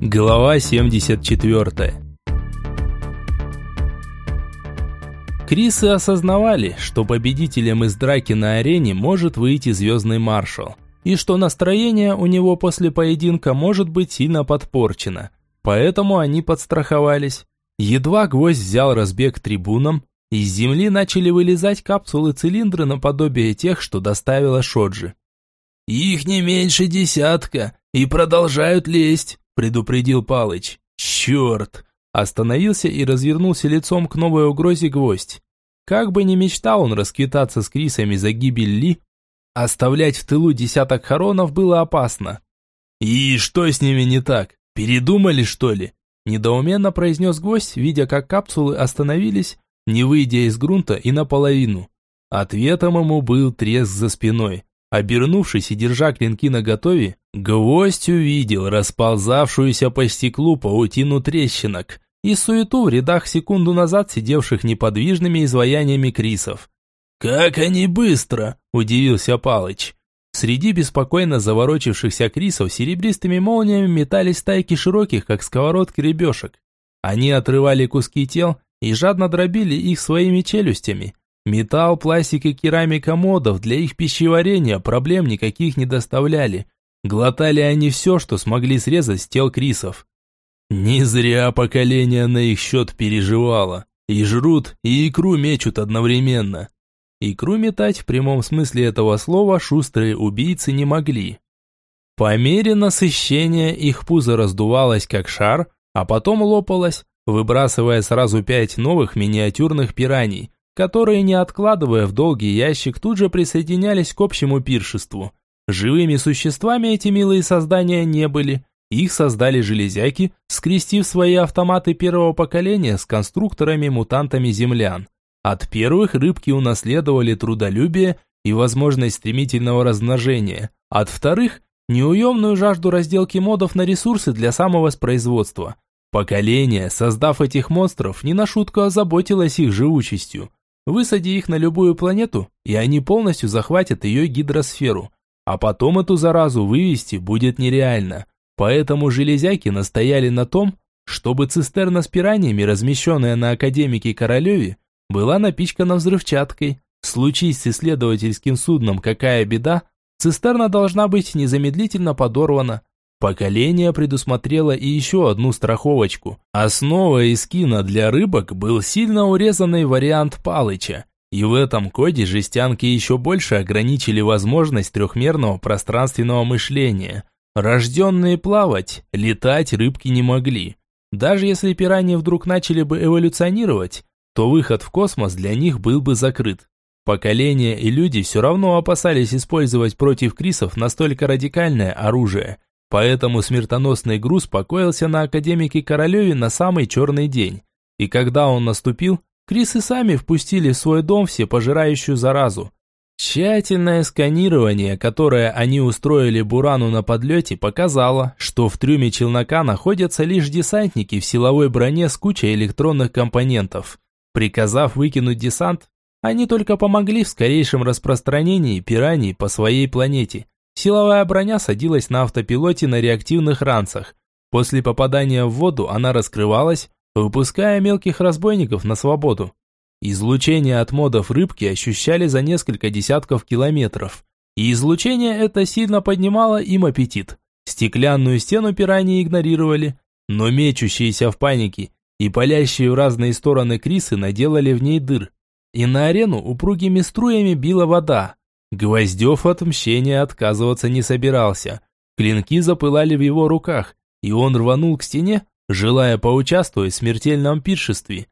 Глава 74 Крисы осознавали, что победителем из драки на арене может выйти звездный маршал, и что настроение у него после поединка может быть сильно подпорчено. Поэтому они подстраховались. Едва гвоздь взял разбег трибунам, из земли начали вылезать капсулы-цилиндры наподобие тех, что доставила Шоджи. «Их не меньше десятка, и продолжают лезть», – предупредил Палыч. «Черт!» Остановился и развернулся лицом к новой угрозе гвоздь. Как бы ни мечтал он расквитаться с Крисами за гибель Ли, оставлять в тылу десяток хоронов было опасно. «И что с ними не так? Передумали, что ли?» Недоуменно произнес гвоздь, видя, как капсулы остановились, не выйдя из грунта и наполовину. Ответом ему был треск за спиной. Обернувшись и держа клинки наготове, гвоздь увидел расползавшуюся по стеклу паутину трещинок и суету в рядах секунду назад сидевших неподвижными изваяниями крисов. «Как они быстро!» – удивился Палыч. Среди беспокойно заворочившихся крисов серебристыми молниями метались стайки широких, как сковородки ребешек. Они отрывали куски тел и жадно дробили их своими челюстями, Металл, пластик и керамика модов для их пищеварения проблем никаких не доставляли. Глотали они все, что смогли срезать с тел крисов. Не зря поколение на их счет переживало. И жрут, и икру мечут одновременно. Икру метать в прямом смысле этого слова шустрые убийцы не могли. По мере насыщения их пузо раздувалось как шар, а потом лопалось, выбрасывая сразу пять новых миниатюрных пираний – которые, не откладывая в долгий ящик, тут же присоединялись к общему пиршеству. Живыми существами эти милые создания не были. Их создали железяки, скрестив свои автоматы первого поколения с конструкторами-мутантами землян. От первых рыбки унаследовали трудолюбие и возможность стремительного размножения. От вторых – неуемную жажду разделки модов на ресурсы для самовоспроизводства. Поколение, создав этих монстров, не на шутку озаботилось их живучестью. Высади их на любую планету, и они полностью захватят ее гидросферу. А потом эту заразу вывести будет нереально. Поэтому железяки настояли на том, чтобы цистерна с пираниями, размещенная на Академике Королеве, была напичкана взрывчаткой. Случись с исследовательским судном какая беда, цистерна должна быть незамедлительно подорвана. Поколение предусмотрело и еще одну страховочку. Основа эскина для рыбок был сильно урезанный вариант Палыча. И в этом коде жестянки еще больше ограничили возможность трехмерного пространственного мышления. Рожденные плавать, летать рыбки не могли. Даже если пираньи вдруг начали бы эволюционировать, то выход в космос для них был бы закрыт. Поколение и люди все равно опасались использовать против крисов настолько радикальное оружие – Поэтому смертоносный груз покоился на академике Королеве на самый черный день. И когда он наступил, Крисы сами впустили в свой дом все пожирающую заразу. Тщательное сканирование, которое они устроили Бурану на подлете, показало, что в трюме челнока находятся лишь десантники в силовой броне с кучей электронных компонентов. Приказав выкинуть десант, они только помогли в скорейшем распространении пираний по своей планете – Силовая броня садилась на автопилоте на реактивных ранцах. После попадания в воду она раскрывалась, выпуская мелких разбойников на свободу. Излучение от модов рыбки ощущали за несколько десятков километров. И излучение это сильно поднимало им аппетит. Стеклянную стену пираньи игнорировали, но мечущиеся в панике и палящие в разные стороны крисы наделали в ней дыр. И на арену упругими струями била вода, Гвоздев от мщения отказываться не собирался. Клинки запылали в его руках, и он рванул к стене, желая поучаствовать в смертельном пиршестве.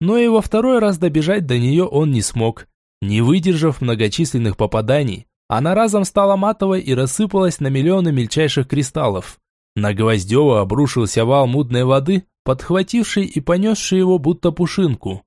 Но и во второй раз добежать до нее он не смог. Не выдержав многочисленных попаданий, она разом стала матовой и рассыпалась на миллионы мельчайших кристаллов. На Гвоздева обрушился вал мутной воды, подхвативший и понесший его будто пушинку.